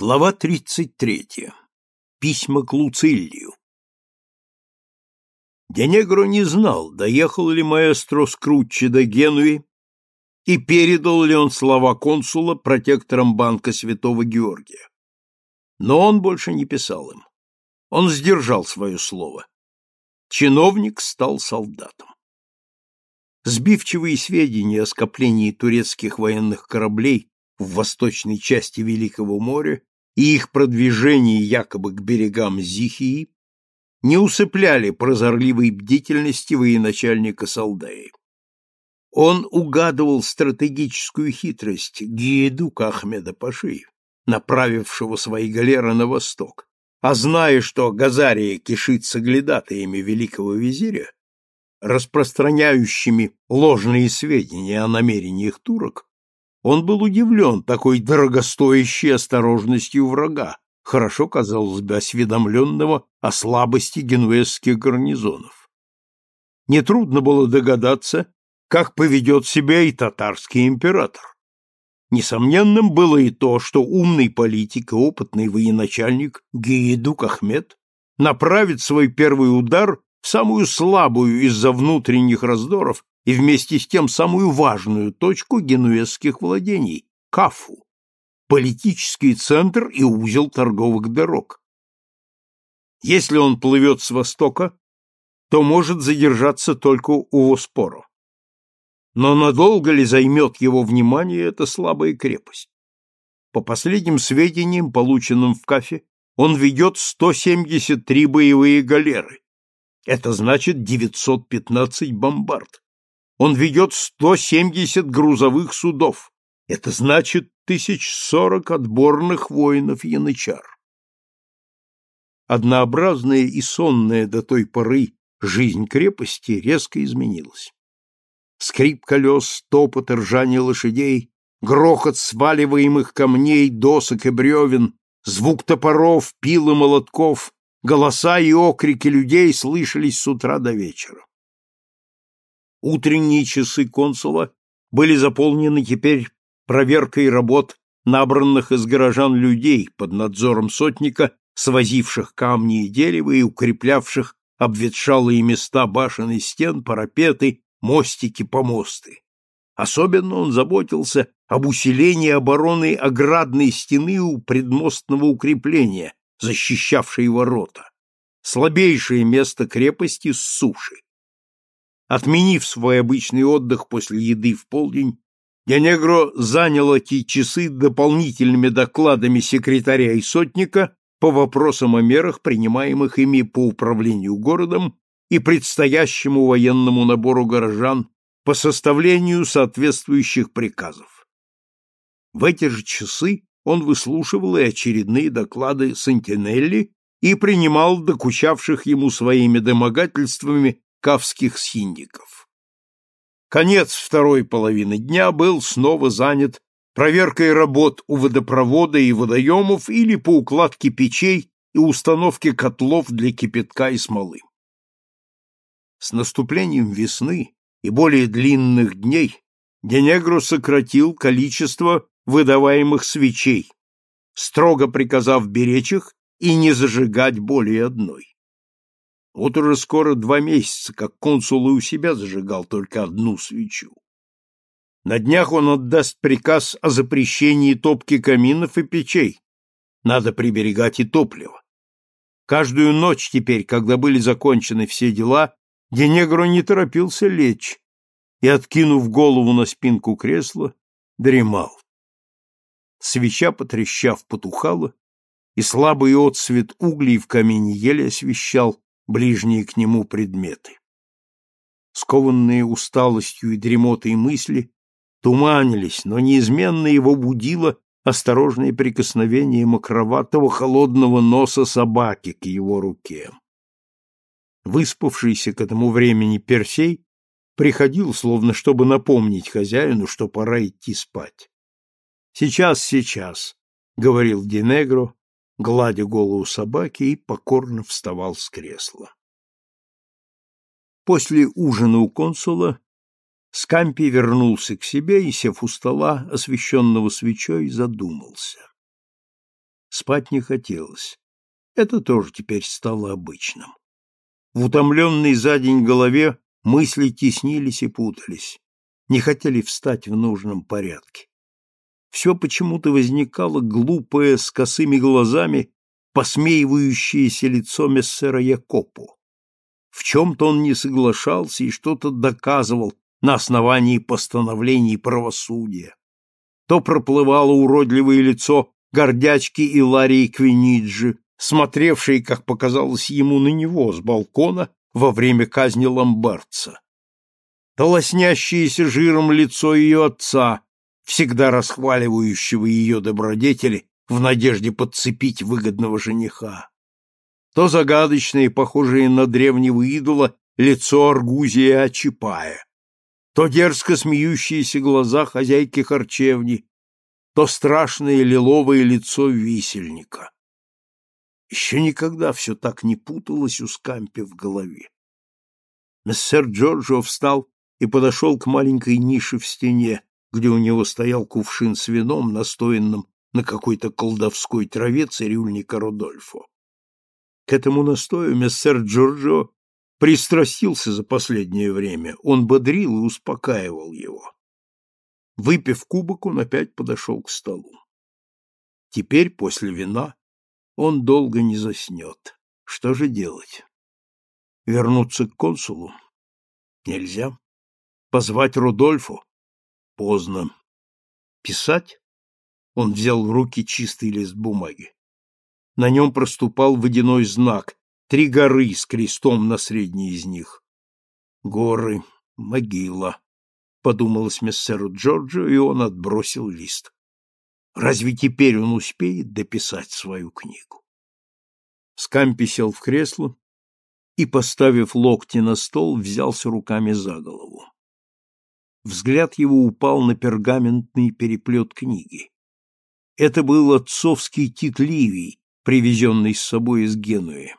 Глава 33. Письма к Луциллию. Денегро не знал, доехал ли маэстро Скрутчи до Генуи и передал ли он слова консула протекторам банка Святого Георгия. Но он больше не писал им. Он сдержал свое слово. Чиновник стал солдатом. Сбивчивые сведения о скоплении турецких военных кораблей в восточной части Великого моря и их продвижении якобы к берегам Зихии не усыпляли прозорливой бдительности военачальника Салдаи. Он угадывал стратегическую хитрость Гиедука Ахмеда Паши, направившего свои галеры на восток, а зная, что Газария кишит соглядатаями великого визиря, распространяющими ложные сведения о намерениях турок, он был удивлен такой дорогостоящей осторожностью врага, хорошо, казалось бы, осведомленного о слабости генуэзских гарнизонов. Нетрудно было догадаться, как поведет себя и татарский император. Несомненным было и то, что умный политик и опытный военачальник Геедук Ахмед направит свой первый удар в самую слабую из-за внутренних раздоров и вместе с тем самую важную точку генуэзских владений – Кафу, политический центр и узел торговых дорог. Если он плывет с востока, то может задержаться только у Воспоро. Но надолго ли займет его внимание эта слабая крепость? По последним сведениям, полученным в Кафе, он ведет 173 боевые галеры. Это значит 915 бомбард он ведет 170 грузовых судов. Это значит тысяч сорок отборных воинов янычар. Однообразная и сонная до той поры жизнь крепости резко изменилась. Скрип колес, топот и ржание лошадей, грохот сваливаемых камней, досок и бревен, звук топоров, пил и молотков, голоса и окрики людей слышались с утра до вечера. Утренние часы консула были заполнены теперь проверкой работ набранных из горожан людей под надзором сотника, свозивших камни и дерево и укреплявших обветшалые места башен и стен, парапеты, мостики, помосты. Особенно он заботился об усилении обороны оградной стены у предмостного укрепления, защищавшей ворота. Слабейшее место крепости с суши. Отменив свой обычный отдых после еды в полдень, Денегро занял эти часы дополнительными докладами секретаря и сотника по вопросам о мерах, принимаемых ими по управлению городом и предстоящему военному набору горожан по составлению соответствующих приказов. В эти же часы он выслушивал и очередные доклады Сантинелли и принимал докучавших ему своими домогательствами кавских синдиков. Конец второй половины дня был снова занят проверкой работ у водопровода и водоемов или по укладке печей и установке котлов для кипятка и смолы. С наступлением весны и более длинных дней Денегро сократил количество выдаваемых свечей, строго приказав беречь их и не зажигать более одной. Вот уже скоро два месяца, как консул и у себя зажигал только одну свечу. На днях он отдаст приказ о запрещении топки каминов и печей. Надо приберегать и топливо. Каждую ночь теперь, когда были закончены все дела, Денегро не торопился лечь и, откинув голову на спинку кресла, дремал. Свеча, потрещав, потухала, и слабый отсвет углей в камине еле освещал ближние к нему предметы. Скованные усталостью и дремотой мысли туманились, но неизменно его будило осторожное прикосновение мокроватого холодного носа собаки к его руке. Выспавшийся к этому времени Персей приходил, словно чтобы напомнить хозяину, что пора идти спать. «Сейчас, сейчас», — говорил Динегро, гладя голову собаки, и покорно вставал с кресла. После ужина у консула Скампи вернулся к себе и, сев у стола, освещенного свечой, задумался. Спать не хотелось. Это тоже теперь стало обычным. В утомленной за день голове мысли теснились и путались, не хотели встать в нужном порядке. Все почему-то возникало глупое, с косыми глазами, посмеивающееся лицо мессера Якопу. В чем-то он не соглашался и что-то доказывал на основании постановлений правосудия. То проплывало уродливое лицо гордячки Иларии Квиниджи, смотревшей, как показалось ему, на него с балкона во время казни ломбардца. То лоснящееся жиром лицо ее отца, всегда расхваливающего ее добродетели в надежде подцепить выгодного жениха. То загадочное, похожее на древнего идола, лицо Аргузия Ачипая, то дерзко смеющиеся глаза хозяйки харчевни, то страшное лиловое лицо висельника. Еще никогда все так не путалось у Скампи в голове. Мессер Джорджо встал и подошел к маленькой нише в стене, где у него стоял кувшин с вином, настоянным на какой-то колдовской траве цирюльника Родольфо. К этому настою мессер Джорджо пристрастился за последнее время, он бодрил и успокаивал его. Выпив кубок, он опять подошел к столу. Теперь, после вина, он долго не заснет. Что же делать? Вернуться к консулу? Нельзя. Позвать Рудольфу? Поздно. Писать? Он взял в руки чистый лист бумаги. На нем проступал водяной знак, три горы с крестом на средней из них. Горы, могила, подумалось мессеру Джорджо, и он отбросил лист. Разве теперь он успеет дописать свою книгу? Скампи сел в кресло и, поставив локти на стол, взялся руками за голову. Взгляд его упал на пергаментный переплет книги. Это был отцовский Тит Ливий, привезенный с собой из Генуи.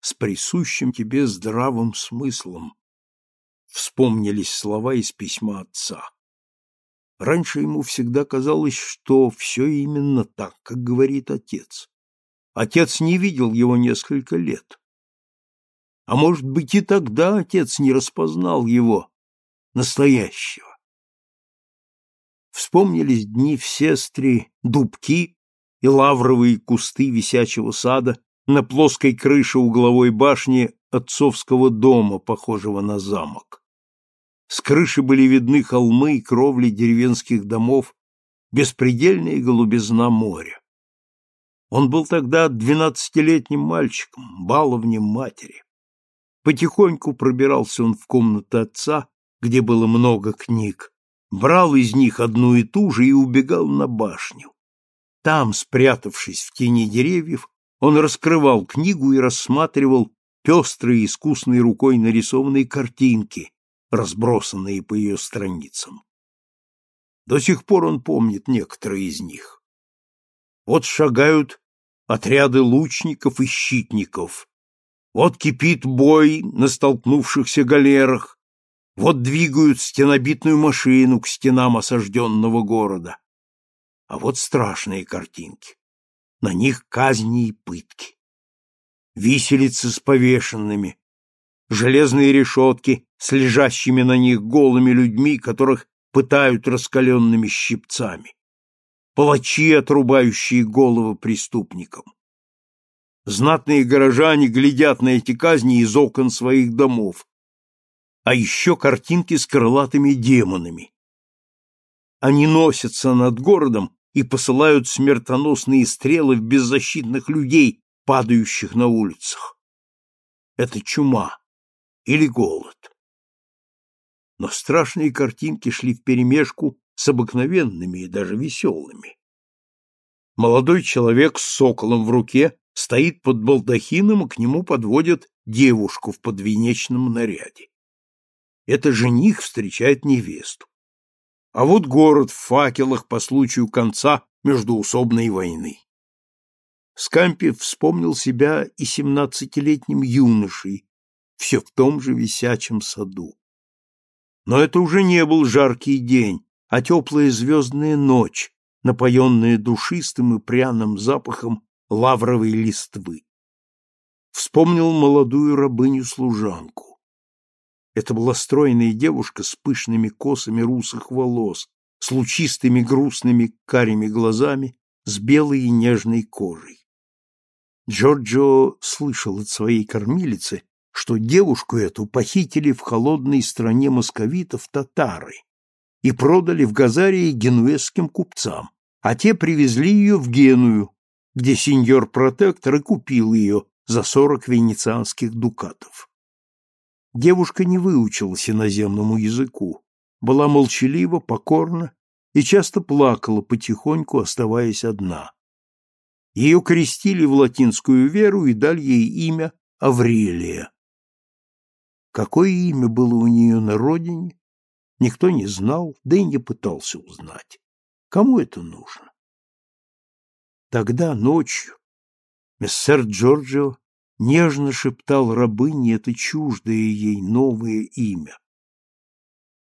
С присущим тебе здравым смыслом вспомнились слова из письма отца. Раньше ему всегда казалось, что все именно так, как говорит отец. Отец не видел его несколько лет. А может быть, и тогда отец не распознал его, настоящего. Вспомнились дни в сестре, дубки и лавровые кусты висячего сада на плоской крыше угловой башни отцовского дома, похожего на замок. С крыши были видны холмы и кровли деревенских домов, беспредельная голубизна моря. Он был тогда двенадцатилетним мальчиком, баловнем матери. Потихоньку пробирался он в комнату отца, где было много книг, брал из них одну и ту же и убегал на башню. Там, спрятавшись в тени деревьев, он раскрывал книгу и рассматривал пестрые искусной рукой нарисованные картинки, разбросанные по ее страницам. До сих пор он помнит некоторые из них. Вот шагают отряды лучников и щитников. Вот кипит бой на столкнувшихся галерах. Вот двигают стенобитную машину к стенам осажденного города. А вот страшные картинки. На них казни и пытки. Виселицы с повешенными, железные решетки с лежащими на них голыми людьми, которых пытают раскаленными щипцами, палачи, отрубающие головы преступникам. Знатные горожане глядят на эти казни из окон своих домов, а еще картинки с крылатыми демонами. Они носятся над городом и посылают смертоносные стрелы в беззащитных людей, падающих на улицах. Это чума или голод. Но страшные картинки шли вперемешку с обыкновенными и даже веселыми. Молодой человек с соколом в руке стоит под балдахином, и к нему подводят девушку в подвенечном наряде. Это жених встречает невесту. А вот город в факелах по случаю конца междуусобной войны. Скампи вспомнил себя и семнадцатилетним юношей, все в том же висячем саду. Но это уже не был жаркий день, а теплая звездная ночь, напоенное душистым и пряным запахом лавровой листвы. Вспомнил молодую рабыню-служанку. Это была стройная девушка с пышными косами русых волос, с лучистыми грустными карими глазами, с белой и нежной кожей. Джорджо слышал от своей кормилицы, что девушку эту похитили в холодной стране московитов татары и продали в Газарии генуэзским купцам, а те привезли ее в Геную, где сеньор-протектор и купил ее за сорок венецианских дукатов. Девушка не выучилась иноземному языку, была молчалива, покорна и часто плакала потихоньку, оставаясь одна. Ее крестили в латинскую веру и дали ей имя Аврелия. Какое имя было у нее на родине, никто не знал, да и не пытался узнать. Кому это нужно? Тогда ночью мессер Джорджио нежно шептал рабыне это чуждое ей новое имя.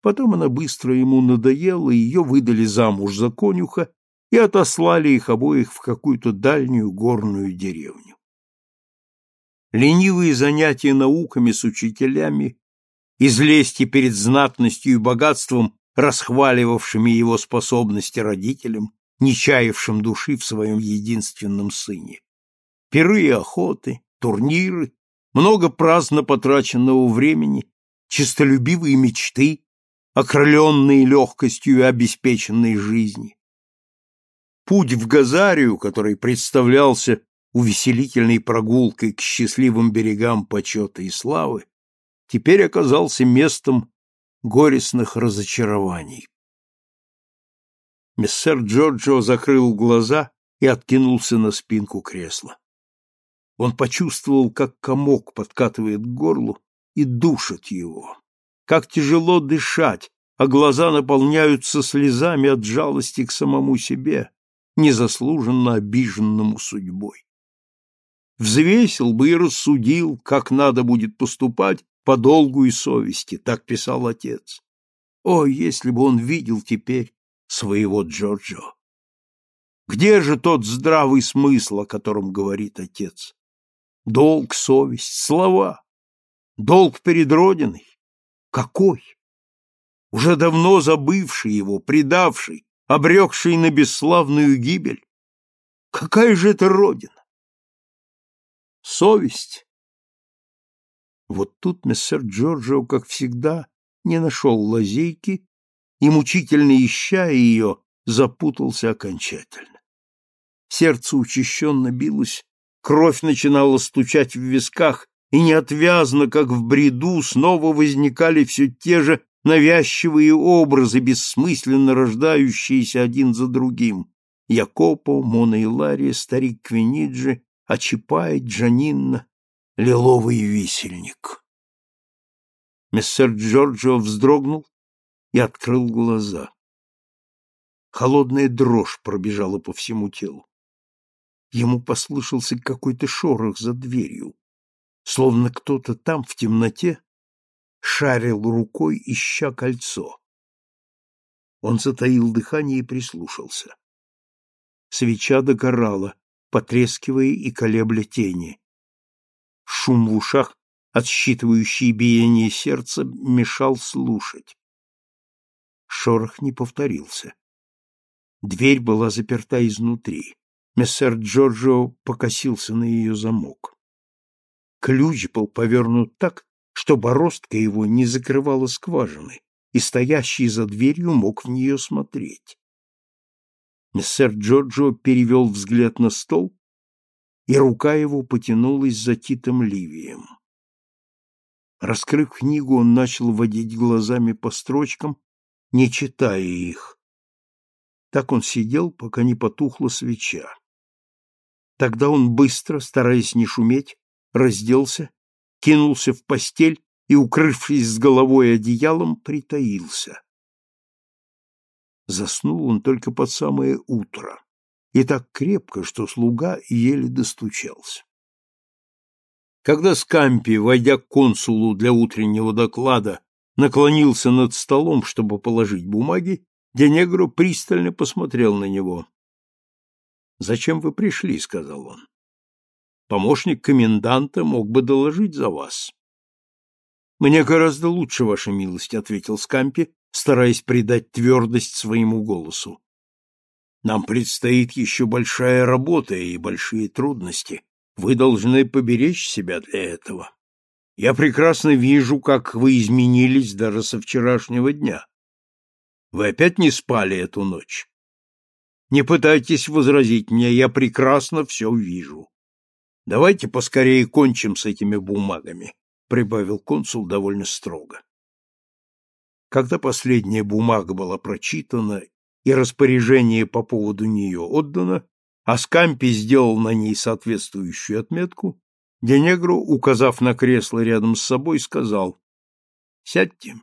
Потом она быстро ему надоела, ее выдали замуж за конюха и отослали их обоих в какую-то дальнюю горную деревню. Ленивые занятия науками с учителями, из лести перед знатностью и богатством, расхваливавшими его способности родителям, не чаявшим души в своем единственном сыне. Пиры и охоты, турниры, много праздно потраченного времени, честолюбивые мечты, окрыленные легкостью и обеспеченной жизни. Путь в Газарию, который представлялся увеселительной прогулкой к счастливым берегам почета и славы, теперь оказался местом горестных разочарований. Мессер Джорджо закрыл глаза и откинулся на спинку кресла. Он почувствовал, как комок подкатывает к горлу и душит его, как тяжело дышать, а глаза наполняются слезами от жалости к самому себе, незаслуженно обиженному судьбой. Взвесил бы и рассудил, как надо будет поступать по долгу и совести, так писал отец. О, если бы он видел теперь своего Джорджо! Где же тот здравый смысл, о котором говорит отец? Долг, совесть, слова. Долг перед Родиной. Какой? Уже давно забывший его, предавший, обрекший на бесславную гибель. Какая же это Родина? Совесть. Вот тут мессер Джорджио, как всегда, не нашел лазейки и, мучительно ища ее, запутался окончательно. Сердце учащенно билось, кровь начинала стучать в висках, и неотвязно, как в бреду, снова возникали все те же навязчивые образы, бессмысленно рождающиеся один за другим. Якопо, Мона и Лария, старик Квиниджи, Ачипай, Джанинна, лиловый висельник. Мессер Джорджо вздрогнул и открыл глаза. Холодная дрожь пробежала по всему телу. Ему послышался какой-то шорох за дверью, словно кто-то там в темноте шарил рукой, ища кольцо. Он затаил дыхание и прислушался. Свеча догорала, потрескивая и колебля тени. Шум в ушах, отсчитывающий биение сердца, мешал слушать. Шорох не повторился. Дверь была заперта изнутри. Мессер Джорджо покосился на ее замок. Ключ был повернут так, что бороздка его не закрывала скважины, и стоящий за дверью мог в нее смотреть. Мессер Джорджо перевел взгляд на стол, и рука его потянулась за Титом Ливием. Раскрыв книгу, он начал водить глазами по строчкам, не читая их. Так он сидел, пока не потухла свеча. Тогда он быстро, стараясь не шуметь, разделся кинулся в постель и, укрывшись с головой одеялом, притаился. Заснул он только под самое утро, и так крепко, что слуга еле достучался. Когда Скампи, войдя к консулу для утреннего доклада, наклонился над столом, чтобы положить бумаги, Денегро пристально посмотрел на него. «Зачем вы пришли?» — сказал он. «Помощник коменданта мог бы доложить за вас». «Мне гораздо лучше, ваша милость», — ответил Скампи, стараясь придать твердость своему голосу. «Нам предстоит еще большая работа и большие трудности. Вы должны поберечь себя для этого. Я прекрасно вижу, как вы изменились даже со вчерашнего дня. Вы опять не спали эту ночь? Не пытайтесь возразить мне, я прекрасно все вижу. Давайте поскорее кончим с этими бумагами, прибавил консул довольно строго. Когда последняя бумага была прочитана и распоряжение по поводу нее отдано, а Скампи сделал на ней соответствующую отметку, Денегру, указав на кресло рядом с собой, сказал «Сядьте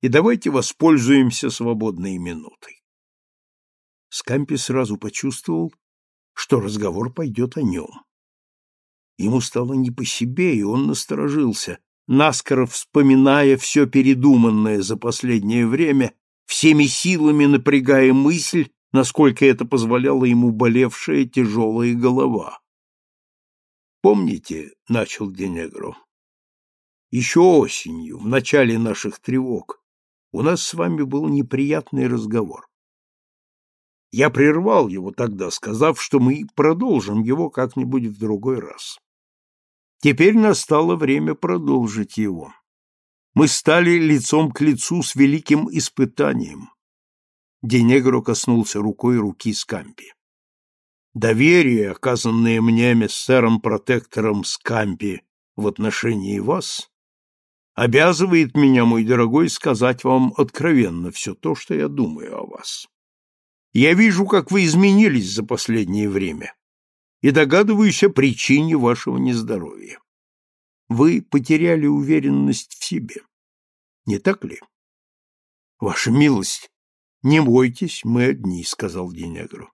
и давайте воспользуемся свободной минутой. Скампи сразу почувствовал, что разговор пойдет о нем. Ему стало не по себе, и он насторожился, наскоро вспоминая все передуманное за последнее время, всеми силами напрягая мысль, насколько это позволяла ему болевшая тяжелая голова. «Помните, — начал Денегро, — еще осенью, в начале наших тревог, у нас с вами был неприятный разговор. Я прервал его тогда, сказав, что мы продолжим его как-нибудь в другой раз. Теперь настало время продолжить его. Мы стали лицом к лицу с великим испытанием. Денегро коснулся рукой руки Скампи. Доверие, оказанное мне миссером-протектором Скампи в отношении вас, обязывает меня, мой дорогой, сказать вам откровенно все то, что я думаю о вас. Я вижу, как вы изменились за последнее время, и догадываюсь о причине вашего нездоровья. Вы потеряли уверенность в себе. Не так ли? Ваша милость, не бойтесь, мы одни, сказал Денегро.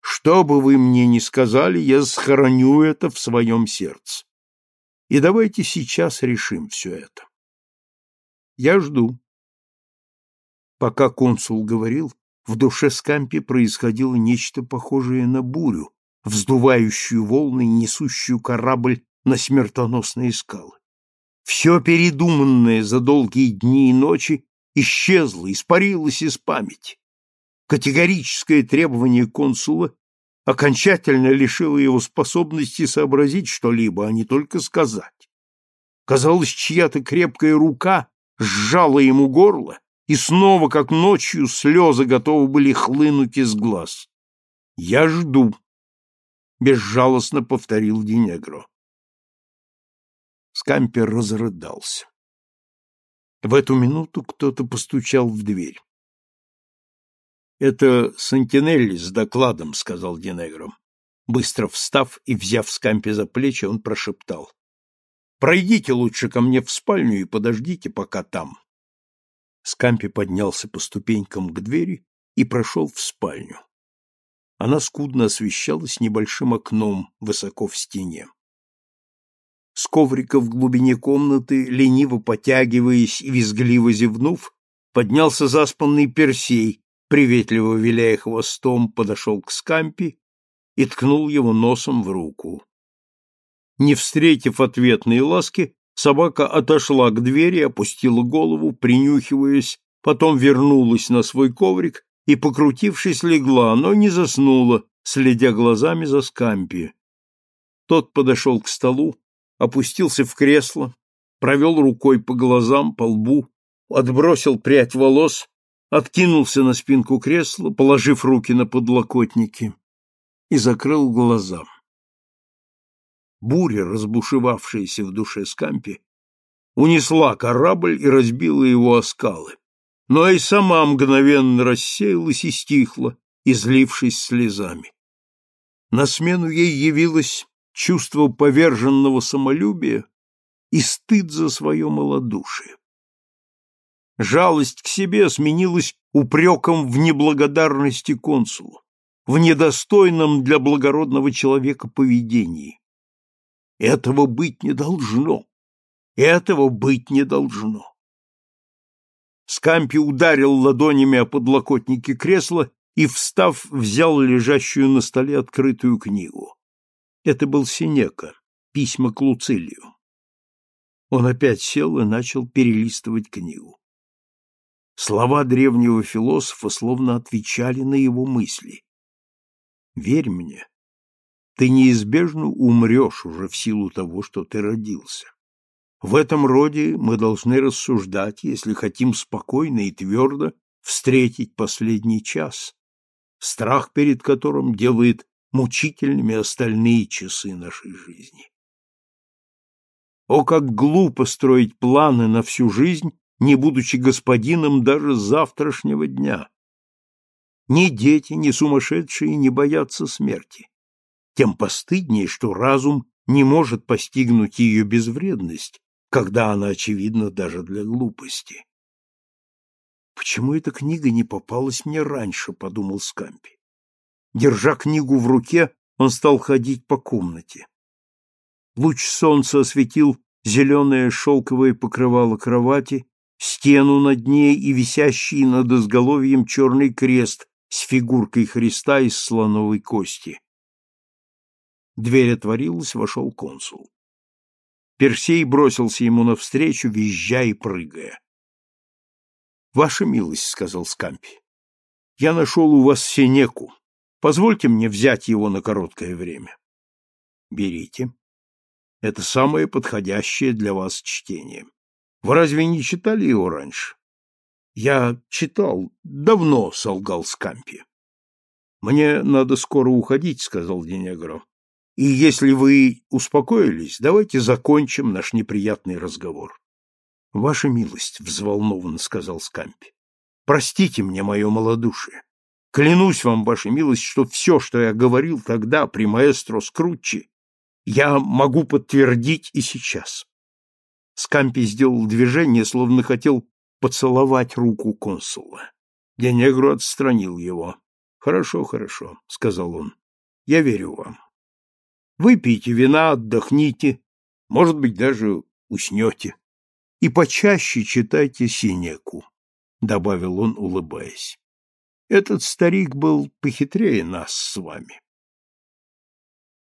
Что бы вы мне ни сказали, я схороню это в своем сердце. И давайте сейчас решим все это. Я жду. Пока консул говорил, в душе Скампи происходило нечто похожее на бурю, вздувающую волны и несущую корабль на смертоносные скалы. Все передуманное за долгие дни и ночи исчезло, испарилось из памяти. Категорическое требование консула окончательно лишило его способности сообразить что-либо, а не только сказать. Казалось, чья-то крепкая рука сжала ему горло, и снова, как ночью, слезы готовы были хлынуть из глаз. «Я жду», — безжалостно повторил Динегро. Скампер разрыдался. В эту минуту кто-то постучал в дверь. «Это Сантинелли с докладом», — сказал Динегро. Быстро встав и взяв Скампи за плечи, он прошептал. «Пройдите лучше ко мне в спальню и подождите, пока там». Скампи поднялся по ступенькам к двери и прошел в спальню. Она скудно освещалась небольшим окном высоко в стене. С коврика в глубине комнаты, лениво потягиваясь и визгливо зевнув, поднялся заспанный Персей, приветливо виляя хвостом, подошел к Скампи и ткнул его носом в руку. Не встретив ответной ласки, собака отошла к двери, опустила голову, принюхиваясь, потом вернулась на свой коврик и, покрутившись, легла, но не заснула, следя глазами за Скампи. Тот подошел к столу, опустился в кресло, провел рукой по глазам, по лбу, отбросил прядь волос откинулся на спинку кресла, положив руки на подлокотники, и закрыл глаза. Буря, разбушевавшаяся в душе Скампи, унесла корабль и разбила его о скалы, но и сама мгновенно рассеялась и стихла, излившись слезами. На смену ей явилось чувство поверженного самолюбия и стыд за свое малодушие. Жалость к себе сменилась упреком в неблагодарности консулу, в недостойном для благородного человека поведении. Этого быть не должно. Этого быть не должно. Скампи ударил ладонями о подлокотники кресла и, встав, взял лежащую на столе открытую книгу. Это был Синека, письма к Луцилию. Он опять сел и начал перелистывать книгу. Слова древнего философа словно отвечали на его мысли. «Верь мне, ты неизбежно умрешь уже в силу того, что ты родился. В этом роде мы должны рассуждать, если хотим спокойно и твердо встретить последний час, страх перед которым делает мучительными остальные часы нашей жизни. О, как глупо строить планы на всю жизнь, не будучи господином даже завтрашнего дня! Ни дети, ни сумасшедшие не боятся смерти. Тем постыднее, что разум не может постигнуть ее безвредность, когда она очевидна даже для глупости. «Почему эта книга не попалась мне раньше?» — подумал Скампи. Держа книгу в руке, он стал ходить по комнате. Луч солнца осветил зеленое шелковое покрывало кровати, стену над ней и висящий над изголовьем черный крест с фигуркой Христа из слоновой кости. Дверь отворилась, вошел консул. Персей бросился ему навстречу, визжа и прыгая. — Ваша милость, — сказал Скампи, — я нашел у вас Синеку. Позвольте мне взять его на короткое время. — Берите. Это самое подходящее для вас чтение. Вы разве не читали его раньше? Я читал, давно солгал Скампи. Мне надо скоро уходить, сказал Денегро. И если вы успокоились, давайте закончим наш неприятный разговор. Ваша милость, взволнованно сказал Скампи. Простите мне мое малодушие. Клянусь вам, ваша милость, что все, что я говорил тогда при маэстро Скрутчи, я могу подтвердить и сейчас. Скампи сделал движение, словно хотел поцеловать руку консула. Денегру отстранил его. Хорошо, хорошо, сказал он. Я верю вам. Выпейте вина, отдохните, может быть, даже уснете. И почаще читайте Синеку, добавил он, улыбаясь. Этот старик был похитрее нас с вами.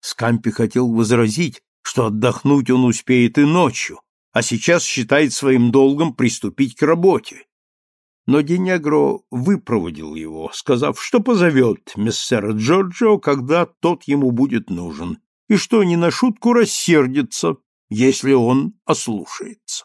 Скампи хотел возразить, что отдохнуть он успеет и ночью, а сейчас считает своим долгом приступить к работе. Но Денегро выпроводил его, сказав, что позовет мессера Джорджо, когда тот ему будет нужен, и что не на шутку рассердится, если он ослушается.